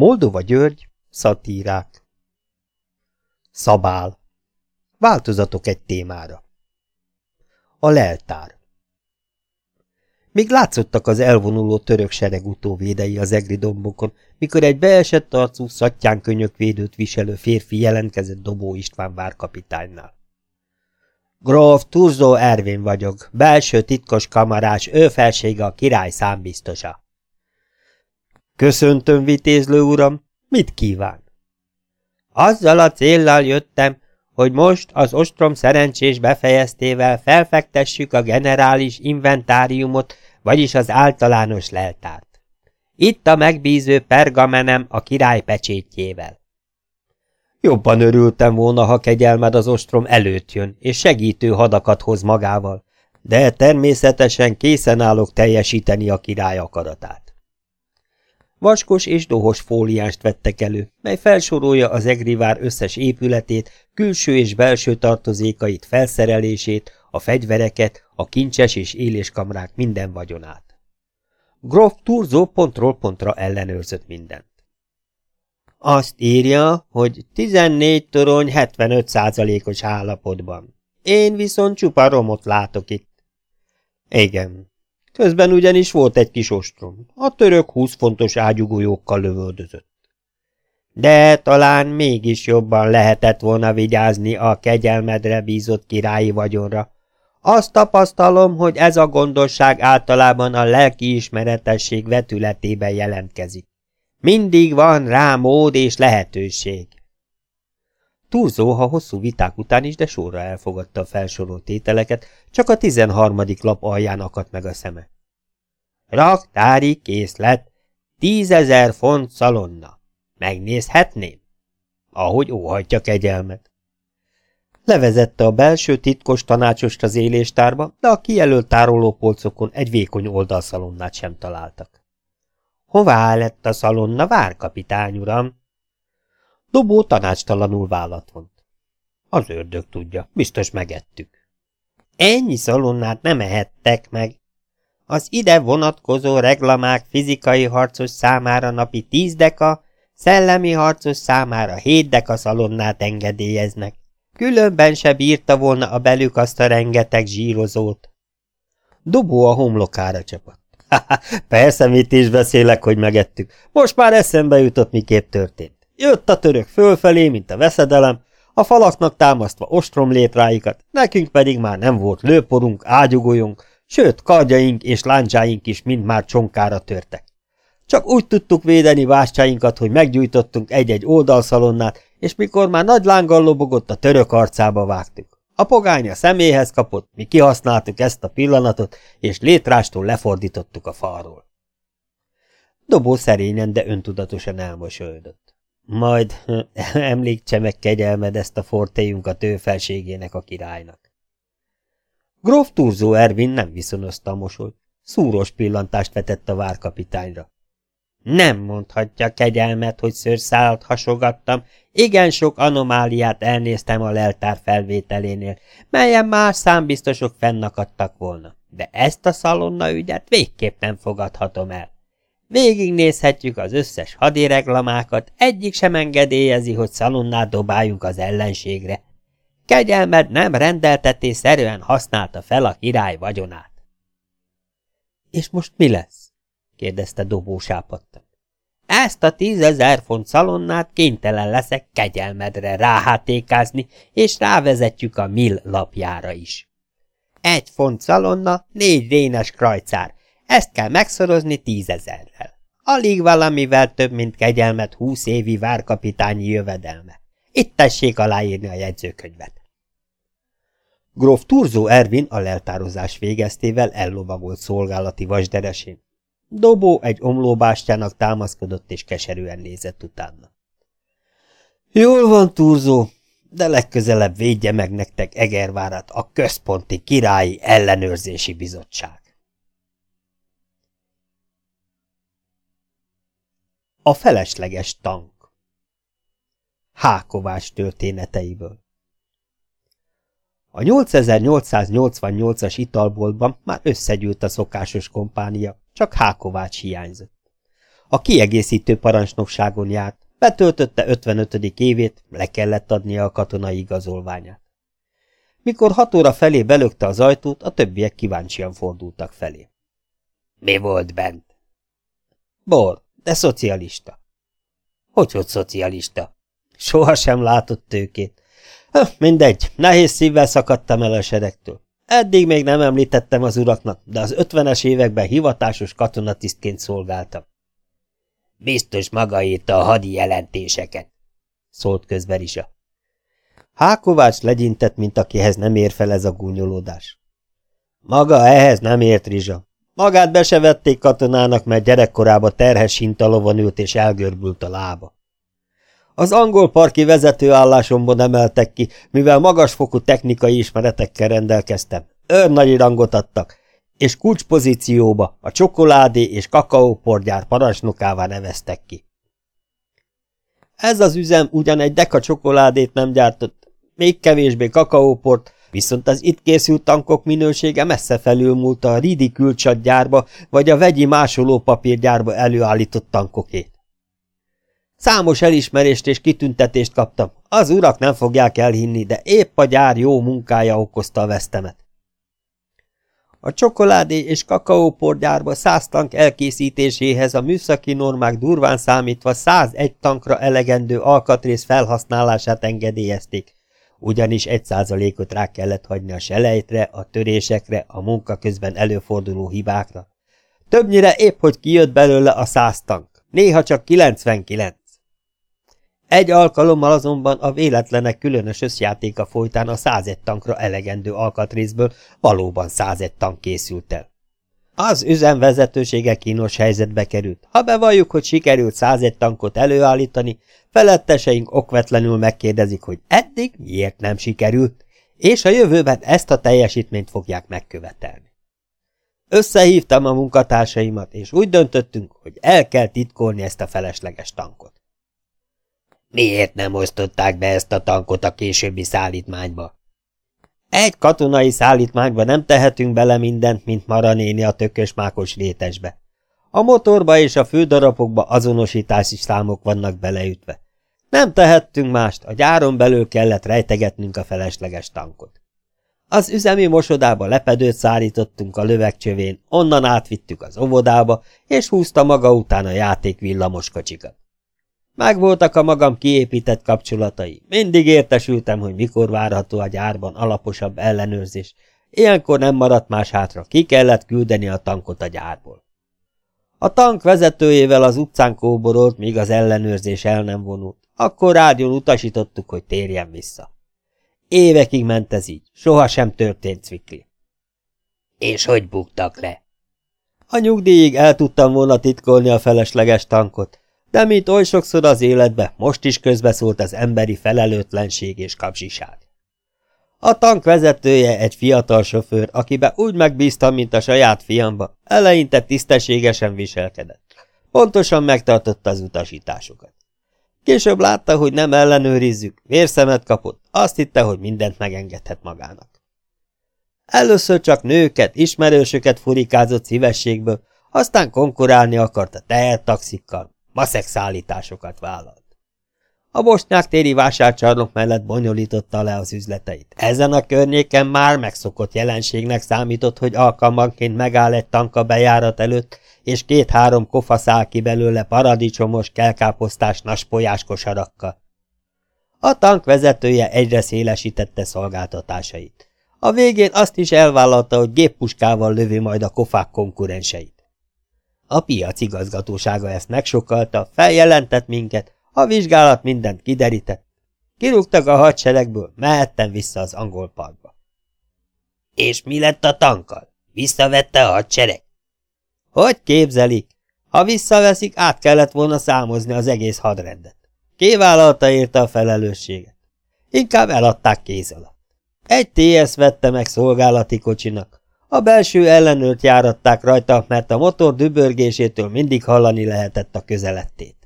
Moldova György, szatírák. Szabál. Változatok egy témára. A leltár. Még látszottak az elvonuló török sereg utóvédei az egri dombokon, mikor egy beesett arcú, szattyán könyökvédőt viselő férfi jelentkezett Dobó István várkapitánynál. Gróf Turzó Ervin vagyok, belső titkos kamarás, ő felsége a király számbiztosa. Köszöntöm, vitézlő uram, mit kíván? Azzal a céllal jöttem, hogy most az ostrom szerencsés befejeztével felfektessük a generális inventáriumot, vagyis az általános leltárt. Itt a megbíző pergamenem a király pecsétjével. Jobban örültem volna, ha kegyelmed az ostrom előtt jön, és segítő hadakat hoz magával, de természetesen készen állok teljesíteni a király akaratát. Vaskos és dohos fóliást vettek elő, mely felsorolja az Egrivár összes épületét, külső és belső tartozékait, felszerelését, a fegyvereket, a kincses és éléskamrák minden vagyonát. Grof Turzó pontról pontra ellenőrzött mindent. Azt írja, hogy 14 torony 75%-os állapotban. Én viszont csupa romot látok itt. Igen, Közben ugyanis volt egy kis ostrom. A török húsz fontos ágyugójókkal lövöldözött. De talán mégis jobban lehetett volna vigyázni a kegyelmedre bízott királyi vagyonra. Azt tapasztalom, hogy ez a gondosság általában a lelkiismeretesség vetületében jelentkezik. Mindig van rá mód és lehetőség. Túlzó, ha hosszú viták után is, de sorra elfogadta a felsorolt tételeket, csak a tizenharmadik lap alján akadt meg a szeme. Raktári készlet, tízezer font szalonna. Megnézhetném? Ahogy óhajtja kegyelmet. Levezette a belső titkos tanácsost az éléstárba, de a kijelölt tárolópolcokon egy vékony oldalszalonnát sem találtak. Hová lett a szalonna, várkapitány uram? Dobó tanácstalanul vállat vont. Az ördög tudja, biztos megettük. Ennyi szalonnát nem ehettek meg. Az ide vonatkozó reglamák fizikai harcos számára napi 10 deka, szellemi harcos számára 7 deka szalonnát engedélyeznek. Különben se bírta volna a belük azt a rengeteg zsírozót. Dobó a homlokára csapott. Persze, mit is beszélek, hogy megettük. Most már eszembe jutott, miképp történt. Jött a török fölfelé, mint a veszedelem, a falaknak támasztva ostromlétráikat, nekünk pedig már nem volt lőporunk, ágyugójunk, sőt, kardjaink és láncsáink is mind már csonkára törtek. Csak úgy tudtuk védeni vástjáinkat, hogy meggyújtottunk egy-egy oldalszalonnát, és mikor már nagy lánggal lobogott, a török arcába vágtuk. A pogánya személyhez kapott, mi kihasználtuk ezt a pillanatot, és létrástól lefordítottuk a falról. Dobó szerényen, de öntudatosan elmosolyodott. Majd említse meg kegyelmed ezt a fortéjunkat ő felségének a királynak. Gróf Turzó Ervin nem viszonozta a mosolyt. Szúros pillantást vetett a várkapitányra. Nem mondhatja kegyelmet, hogy szőrszálat hasogattam, igen sok anomáliát elnéztem a leltár felvételénél, melyen más számbiztosok fennakadtak volna, de ezt a szalonna ügyet végképp nem fogadhatom el. Végignézhetjük az összes hadireglamákat, egyik sem engedélyezi, hogy szalonnát dobáljunk az ellenségre. Kegyelmed nem rendeltetésszerűen használta fel a király vagyonát. És most mi lesz? kérdezte dobósápadtan. Ezt a tízezer font szalonnát kénytelen leszek kegyelmedre ráhátékázni, és rávezetjük a mill lapjára is. Egy font szalonna, négy rénes krajcár, ezt kell megszorozni tízezerrel. Alig valamivel több, mint kegyelmet húsz évi várkapitányi jövedelme. Itt tessék aláírni a jegyzőkönyvet. Gróf Turzó Ervin a leltározás végeztével ellovagolt szolgálati vasderesén. Dobó egy omlóbástyának támaszkodott és keserűen nézett utána. Jól van, Turzó, de legközelebb védje meg nektek Egervárat a Központi Királyi Ellenőrzési Bizottság. A felesleges tank Hákovás történeteiből A 8888-as italboltban már összegyűlt a szokásos kompánia, csak Hákovács hiányzott. A kiegészítő parancsnokságon járt, betöltötte 55. évét, le kellett adnia a katonai igazolványát. Mikor hat óra felé belökte az ajtót, a többiek kíváncsian fordultak felé. Mi volt bent? Bor, de szocialista. Hogy hogy szocialista? Soha sem látott tőkét. Mindegy, nehéz szívvel szakadtam el a seregtől. Eddig még nem említettem az uraknak, de az ötvenes években hivatásos katonatisztként szolgáltam. Biztos maga írta a hadi jelentéseket, szólt közbe Risa. Hákovács legyintett, mint akihez nem ér fel ez a gúnyolódás. Maga ehhez nem ért, Rizsa. Magát be se vették katonának, mert gyerekkorába terhes hintalovon ült és elgörbült a lába. Az angol parki vezetőállásomban emeltek ki, mivel magasfokú technikai ismeretekkel rendelkeztem. Őrnagyi rangot adtak, és kulcspozícióba a csokoládé és kakaóporgyár parancsnokává neveztek ki. Ez az üzem ugyan egy deka csokoládét nem gyártott, még kevésbé kakaóport, viszont az itt készült tankok minősége messze felülmúlta a Ridi külcsatgyárba vagy a vegyi másolópapírgyárba előállított tankokét. Számos elismerést és kitüntetést kaptam. Az urak nem fogják elhinni, de épp a gyár jó munkája okozta a vesztemet. A csokoládé és kakaóporgyárba száz tank elkészítéséhez a műszaki normák durván számítva 101 tankra elegendő alkatrész felhasználását engedélyezték, ugyanis egy százalékot rá kellett hagyni a selejtre, a törésekre, a munka közben előforduló hibákra. Többnyire épp, hogy kijött belőle a száz tank, néha csak 99. Egy alkalommal azonban a véletlenek különös összjátéka folytán a 101 tankra elegendő alkatrészből valóban 101 tank készült el. Az üzem vezetősége kínos helyzetbe került. Ha bevalljuk, hogy sikerült 101 tankot előállítani, feletteseink okvetlenül megkérdezik, hogy eddig miért nem sikerült, és a jövőben ezt a teljesítményt fogják megkövetelni. Összehívtam a munkatársaimat, és úgy döntöttünk, hogy el kell titkolni ezt a felesleges tankot. Miért nem osztották be ezt a tankot a későbbi szállítmányba? Egy katonai szállítmányba nem tehetünk bele mindent, mint Maranéni a tökös mákos rétesbe. A motorba és a fődarabokba azonosítási számok vannak beleütve. Nem tehettünk mást, a gyáron belül kellett rejtegetnünk a felesleges tankot. Az üzemi mosodába lepedőt szárítottunk a lövegcsövén, onnan átvittük az óvodába, és húzta maga után a játék villamoskocsikat. Megvoltak a magam kiépített kapcsolatai. Mindig értesültem, hogy mikor várható a gyárban alaposabb ellenőrzés. Ilyenkor nem maradt más hátra, ki kellett küldeni a tankot a gyárból. A tank vezetőjével az utcán kóborolt, míg az ellenőrzés el nem vonult. Akkor rádión utasítottuk, hogy térjen vissza. Évekig ment ez így, soha sem történt cvikli. És hogy buktak le? A nyugdíjig el tudtam volna titkolni a felesleges tankot, de mint oly sokszor az életbe, most is közbeszólt az emberi felelőtlenség és kapzsiság. A tank vezetője egy fiatal sofőr, akibe úgy megbíztam, mint a saját fiamba, eleinte tisztességesen viselkedett. Pontosan megtartotta az utasításokat. Később látta, hogy nem ellenőrizzük, vérszemet kapott, azt hitte, hogy mindent megengedhet magának. Először csak nőket, ismerősöket furikázott szívességből, aztán konkurálni akart a tehertaxikkal, Maszek szállításokat vállalt. A bosnyák téri vásárcsarnok mellett bonyolította le az üzleteit. Ezen a környéken már megszokott jelenségnek számított, hogy alkalmanként megáll egy tanka bejárat előtt, és két-három kofa száll ki belőle paradicsomos, kelkáposztás naspolyás kosarakkal. A tank vezetője egyre szélesítette szolgáltatásait. A végén azt is elvállalta, hogy géppuskával lövi majd a kofák konkurenseit. A piac igazgatósága ezt megsokalta, feljelentett minket, a vizsgálat mindent kiderített. Kirúgtak a hadseregből, mehettem vissza az angol parkba. És mi lett a tankkal? Visszavette a hadsereg? Hogy képzelik? Ha visszaveszik, át kellett volna számozni az egész hadrendet. Kivállalta érte a felelősséget. Inkább eladták kéz alatt. Egy TS vette meg szolgálati kocsinak, a belső ellenőrt járatták rajta, mert a motor dübörgésétől mindig hallani lehetett a közelettét.